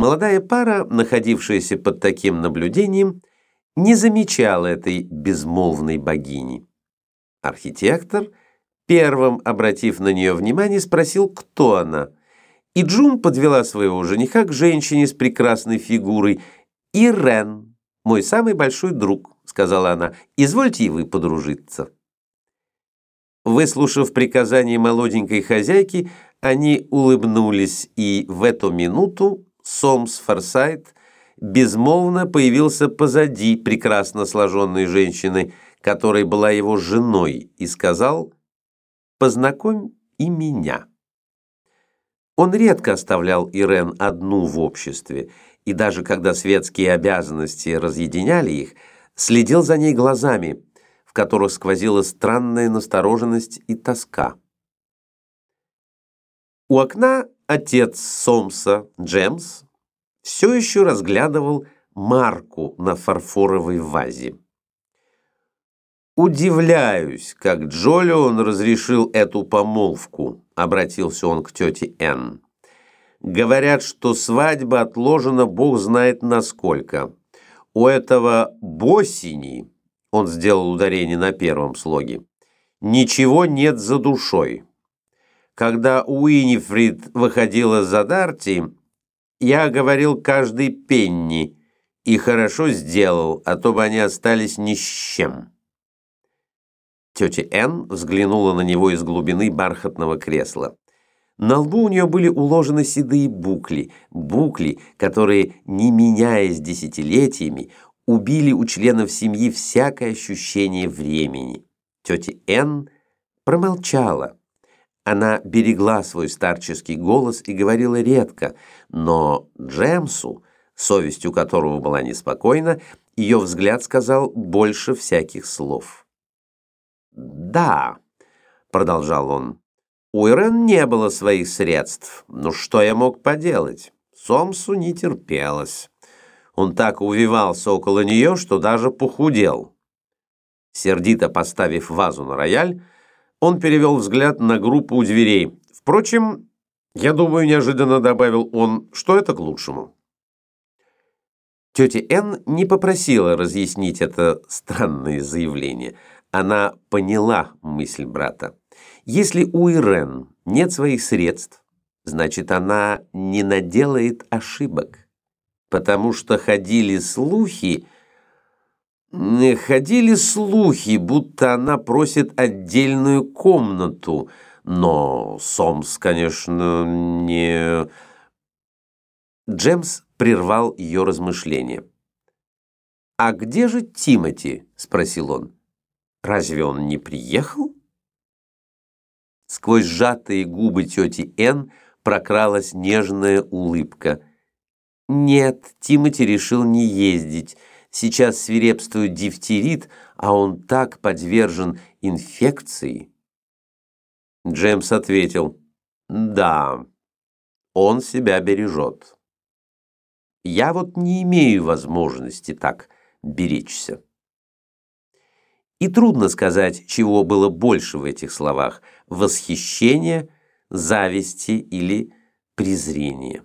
Молодая пара, находившаяся под таким наблюдением, не замечала этой безмолвной богини. Архитектор, первым обратив на нее внимание, спросил, кто она. И Джун подвела своего жениха к женщине с прекрасной фигурой. «Ирен, мой самый большой друг», — сказала она, — «извольте и вы подружиться». Выслушав приказание молоденькой хозяйки, они улыбнулись, и в эту минуту Сомс Форсайт безмолвно появился позади прекрасно сложенной женщины, которая была его женой, и сказал «Познакомь и меня». Он редко оставлял Ирен одну в обществе, и даже когда светские обязанности разъединяли их, следил за ней глазами – в которых сквозила странная настороженность и тоска. У окна отец Сомса, Джемс, все еще разглядывал марку на фарфоровой вазе. «Удивляюсь, как Джолион разрешил эту помолвку», — обратился он к тете Энн. «Говорят, что свадьба отложена бог знает насколько. У этого Босини он сделал ударение на первом слоге. «Ничего нет за душой». Когда Уинифрид выходила за Дарти, я говорил каждый пенни и хорошо сделал, а то бы они остались ни с чем. Тетя Энн взглянула на него из глубины бархатного кресла. На лбу у нее были уложены седые букли, букли, которые, не меняясь десятилетиями, убили у членов семьи всякое ощущение времени. Тетя Н промолчала. Она берегла свой старческий голос и говорила редко, но Джемсу, совестью которого была неспокойна, ее взгляд сказал больше всяких слов. «Да», — продолжал он, — «у Ирен не было своих средств, но что я мог поделать? Сомсу не терпелось». Он так увивался около нее, что даже похудел. Сердито поставив вазу на рояль, он перевел взгляд на группу у дверей. Впрочем, я думаю, неожиданно добавил он, что это к лучшему. Тетя Н не попросила разъяснить это странное заявление. Она поняла мысль брата. Если у Ирен нет своих средств, значит, она не наделает ошибок потому что ходили слухи, ходили слухи, будто она просит отдельную комнату, но Сомс, конечно, не... Джемс прервал ее размышления. «А где же Тимати?» — спросил он. «Разве он не приехал?» Сквозь сжатые губы тети Н прокралась нежная улыбка — нет, Тимати решил не ездить. Сейчас свирепствует дифтерит, а он так подвержен инфекции. Джеймс ответил, да, он себя бережет. Я вот не имею возможности так беречься. И трудно сказать, чего было больше в этих словах – восхищения, зависти или презрения.